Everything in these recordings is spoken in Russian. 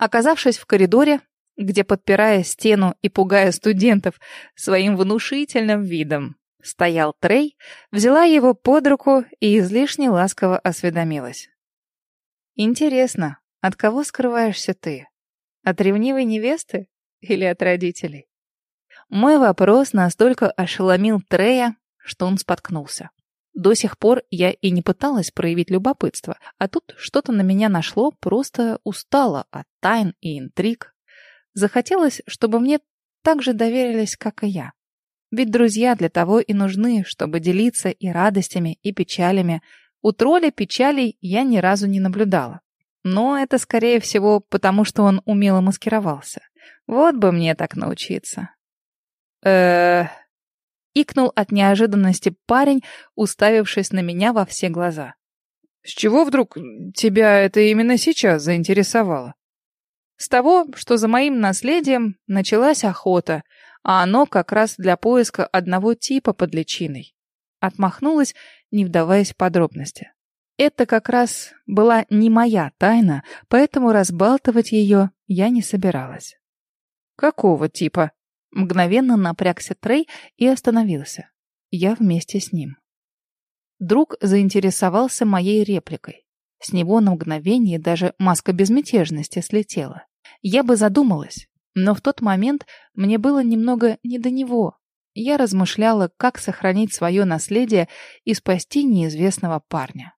Оказавшись в коридоре, где, подпирая стену и пугая студентов своим внушительным видом, стоял Трей, взяла его под руку и излишне ласково осведомилась. «Интересно, от кого скрываешься ты? От ревнивой невесты или от родителей?» Мой вопрос настолько ошеломил Трея, что он споткнулся. До сих пор я и не пыталась проявить любопытство, а тут что-то на меня нашло, просто устала от тайн и интриг. Захотелось, чтобы мне так же доверились, как и я. Ведь друзья для того и нужны, чтобы делиться и радостями, и печалями. У тролля печалей я ни разу не наблюдала. Но это, скорее всего, потому что он умело маскировался. Вот бы мне так научиться. э Икнул от неожиданности парень, уставившись на меня во все глаза. «С чего вдруг тебя это именно сейчас заинтересовало?» «С того, что за моим наследием началась охота, а оно как раз для поиска одного типа под личиной». Отмахнулась, не вдаваясь в подробности. Это как раз была не моя тайна, поэтому разбалтывать ее я не собиралась. «Какого типа?» Мгновенно напрягся Трей и остановился. Я вместе с ним. Друг заинтересовался моей репликой. С него на мгновение даже маска безмятежности слетела. Я бы задумалась, но в тот момент мне было немного не до него. Я размышляла, как сохранить свое наследие и спасти неизвестного парня.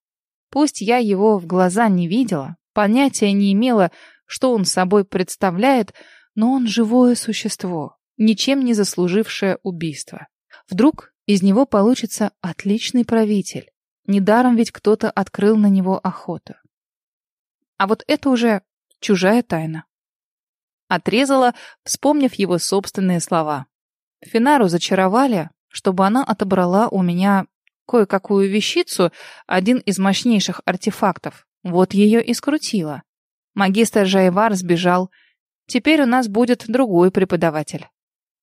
Пусть я его в глаза не видела, понятия не имела, что он собой представляет, но он живое существо, ничем не заслужившее убийство. Вдруг из него получится отличный правитель. Недаром ведь кто-то открыл на него охоту. А вот это уже чужая тайна. Отрезала, вспомнив его собственные слова. Финару зачаровали, чтобы она отобрала у меня кое-какую вещицу, один из мощнейших артефактов. Вот ее и скрутила. Магистр Жайвар сбежал. Теперь у нас будет другой преподаватель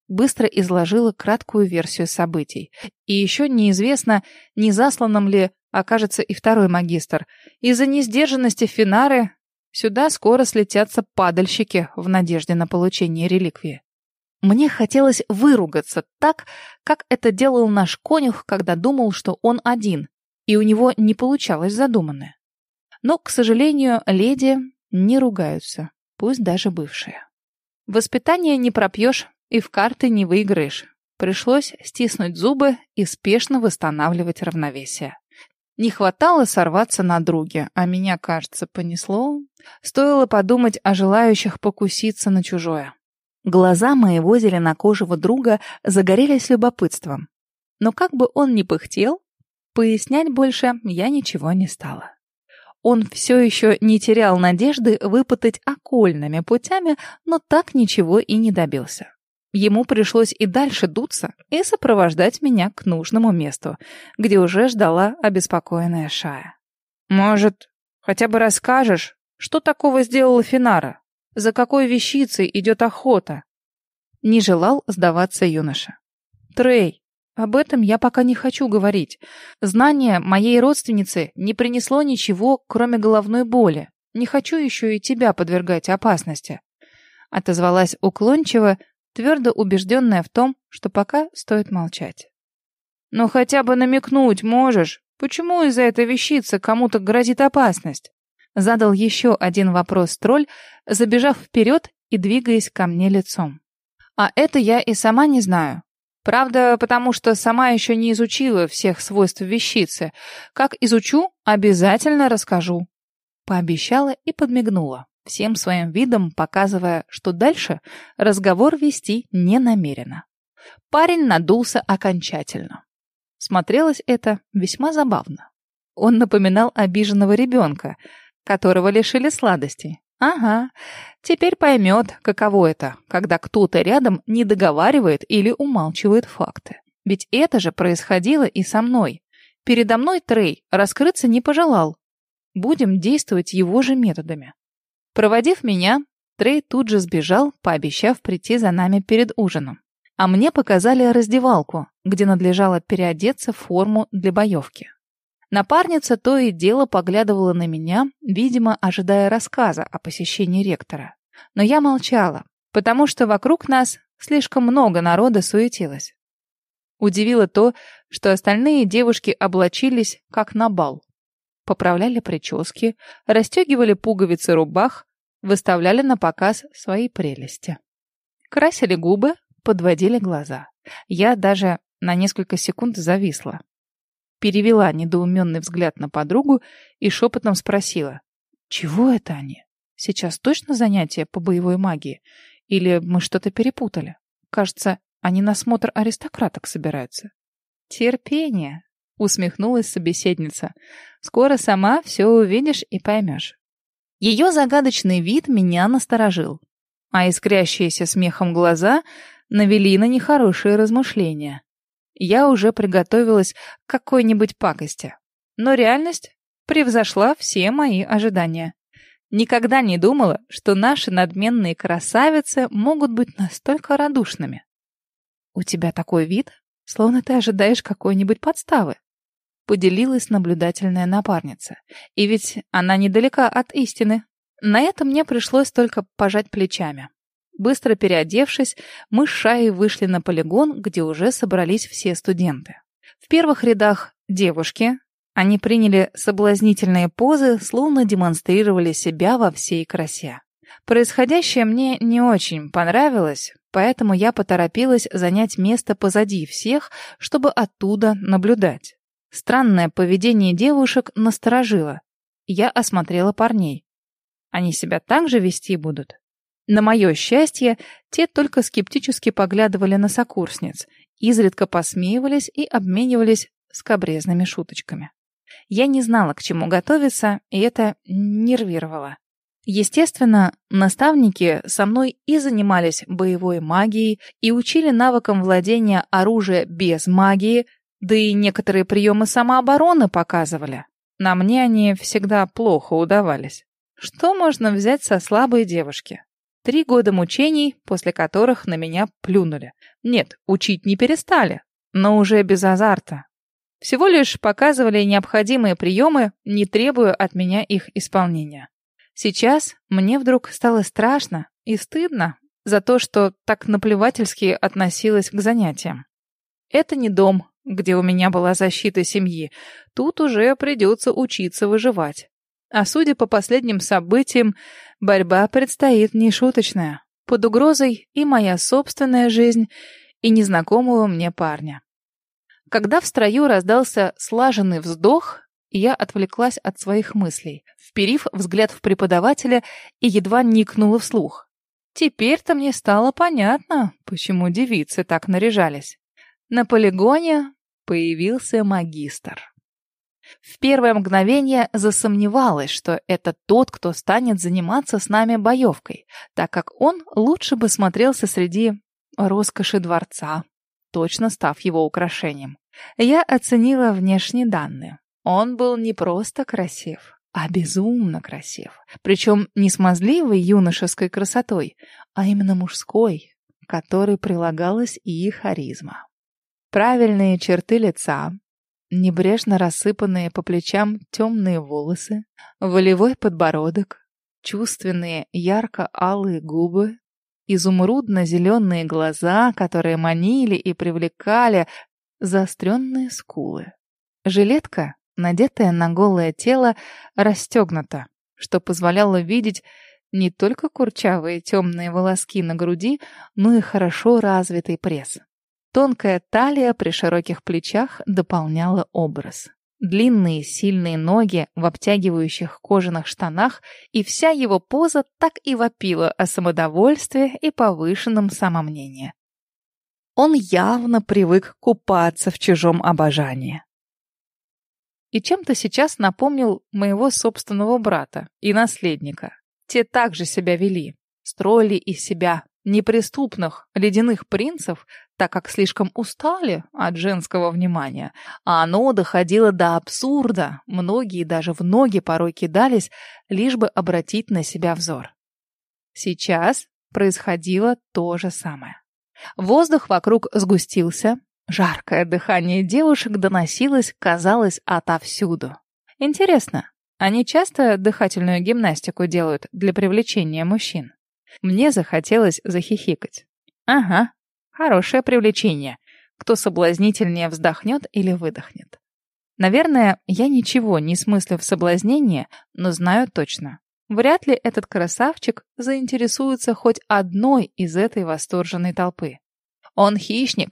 быстро изложила краткую версию событий. И еще неизвестно, не засланным ли окажется и второй магистр. Из-за несдержанности Финары сюда скоро слетятся падальщики в надежде на получение реликвии. Мне хотелось выругаться так, как это делал наш конюх, когда думал, что он один, и у него не получалось задуманное. Но, к сожалению, леди не ругаются, пусть даже бывшие. Воспитание не пропьешь, и в карты не выиграешь. Пришлось стиснуть зубы и спешно восстанавливать равновесие. Не хватало сорваться на друге, а меня, кажется, понесло. Стоило подумать о желающих покуситься на чужое. Глаза моего зеленокожего друга загорелись любопытством. Но как бы он ни пыхтел, пояснять больше я ничего не стала. Он все еще не терял надежды выпытать окольными путями, но так ничего и не добился. Ему пришлось и дальше дуться и сопровождать меня к нужному месту, где уже ждала обеспокоенная Шая. «Может, хотя бы расскажешь, что такого сделала Финара? За какой вещицей идет охота?» Не желал сдаваться юноша. «Трей, об этом я пока не хочу говорить. Знание моей родственницы не принесло ничего, кроме головной боли. Не хочу еще и тебя подвергать опасности». Отозвалась уклончиво, твердо убежденная в том, что пока стоит молчать. «Ну хотя бы намекнуть можешь, почему из-за этой вещицы кому-то грозит опасность?» Задал еще один вопрос тролль, забежав вперед и двигаясь ко мне лицом. «А это я и сама не знаю. Правда, потому что сама еще не изучила всех свойств вещицы. Как изучу, обязательно расскажу». Пообещала и подмигнула всем своим видом показывая, что дальше разговор вести не намерена. Парень надулся окончательно. Смотрелось это весьма забавно. Он напоминал обиженного ребенка, которого лишили сладостей. Ага, теперь поймет, каково это, когда кто-то рядом не договаривает или умалчивает факты. Ведь это же происходило и со мной. Передо мной Трей раскрыться не пожелал. Будем действовать его же методами. Проводив меня, Трей тут же сбежал, пообещав прийти за нами перед ужином. А мне показали раздевалку, где надлежало переодеться в форму для боевки. Напарница то и дело поглядывала на меня, видимо, ожидая рассказа о посещении ректора. Но я молчала, потому что вокруг нас слишком много народа суетилось. Удивило то, что остальные девушки облачились как на бал. Поправляли прически, расстегивали пуговицы рубах, выставляли на показ свои прелести. Красили губы, подводили глаза. Я даже на несколько секунд зависла. Перевела недоуменный взгляд на подругу и шепотом спросила. «Чего это они? Сейчас точно занятия по боевой магии? Или мы что-то перепутали? Кажется, они на смотр аристократок собираются». «Терпение», — усмехнулась собеседница. «Скоро сама все увидишь и поймешь». Ее загадочный вид меня насторожил, а искрящиеся смехом глаза навели на нехорошие размышления. Я уже приготовилась к какой-нибудь пакости, но реальность превзошла все мои ожидания. Никогда не думала, что наши надменные красавицы могут быть настолько радушными. «У тебя такой вид, словно ты ожидаешь какой-нибудь подставы», поделилась наблюдательная напарница. И ведь она недалека от истины. На это мне пришлось только пожать плечами. Быстро переодевшись, мы с Шаей вышли на полигон, где уже собрались все студенты. В первых рядах девушки. Они приняли соблазнительные позы, словно демонстрировали себя во всей красе. Происходящее мне не очень понравилось, поэтому я поторопилась занять место позади всех, чтобы оттуда наблюдать. Странное поведение девушек насторожило. Я осмотрела парней. Они себя так же вести будут? На мое счастье, те только скептически поглядывали на сокурсниц, изредка посмеивались и обменивались скобрезными шуточками. Я не знала, к чему готовиться, и это нервировало. Естественно, наставники со мной и занимались боевой магией, и учили навыкам владения оружием без магии, да и некоторые приемы самообороны показывали. На мне они всегда плохо удавались. Что можно взять со слабой девушки? Три года мучений, после которых на меня плюнули. Нет, учить не перестали, но уже без азарта. Всего лишь показывали необходимые приемы, не требуя от меня их исполнения. Сейчас мне вдруг стало страшно и стыдно за то, что так наплевательски относилась к занятиям. Это не дом, где у меня была защита семьи. Тут уже придется учиться выживать. А судя по последним событиям, борьба предстоит нешуточная. Под угрозой и моя собственная жизнь, и незнакомого мне парня. Когда в строю раздался слаженный вздох, я отвлеклась от своих мыслей, вперив взгляд в преподавателя и едва никнула вслух. Теперь-то мне стало понятно, почему девицы так наряжались. На полигоне появился магистр. В первое мгновение засомневалась, что это тот, кто станет заниматься с нами боевкой, так как он лучше бы смотрелся среди роскоши дворца, точно став его украшением. Я оценила внешние данные. Он был не просто красив, а безумно красив. Причем не смазливой юношеской красотой, а именно мужской, которой прилагалась и харизма. Правильные черты лица, Небрежно рассыпанные по плечам темные волосы, волевой подбородок, чувственные ярко-алые губы, изумрудно-зеленые глаза, которые манили и привлекали, заостренные скулы. Жилетка, надетая на голое тело, расстегнута, что позволяло видеть не только курчавые темные волоски на груди, но и хорошо развитый пресс. Тонкая талия при широких плечах дополняла образ. Длинные сильные ноги в обтягивающих кожаных штанах, и вся его поза так и вопила о самодовольстве и повышенном самомнении. Он явно привык купаться в чужом обожании. И чем-то сейчас напомнил моего собственного брата и наследника. Те также себя вели, строили из себя неприступных ледяных принцев, так как слишком устали от женского внимания, а оно доходило до абсурда, многие даже в ноги порой кидались, лишь бы обратить на себя взор. Сейчас происходило то же самое. Воздух вокруг сгустился, жаркое дыхание девушек доносилось, казалось, отовсюду. Интересно, они часто дыхательную гимнастику делают для привлечения мужчин? Мне захотелось захихикать. Ага, хорошее привлечение. Кто соблазнительнее вздохнет или выдохнет. Наверное, я ничего не смыслю в соблазнении, но знаю точно. Вряд ли этот красавчик заинтересуется хоть одной из этой восторженной толпы. Он хищник,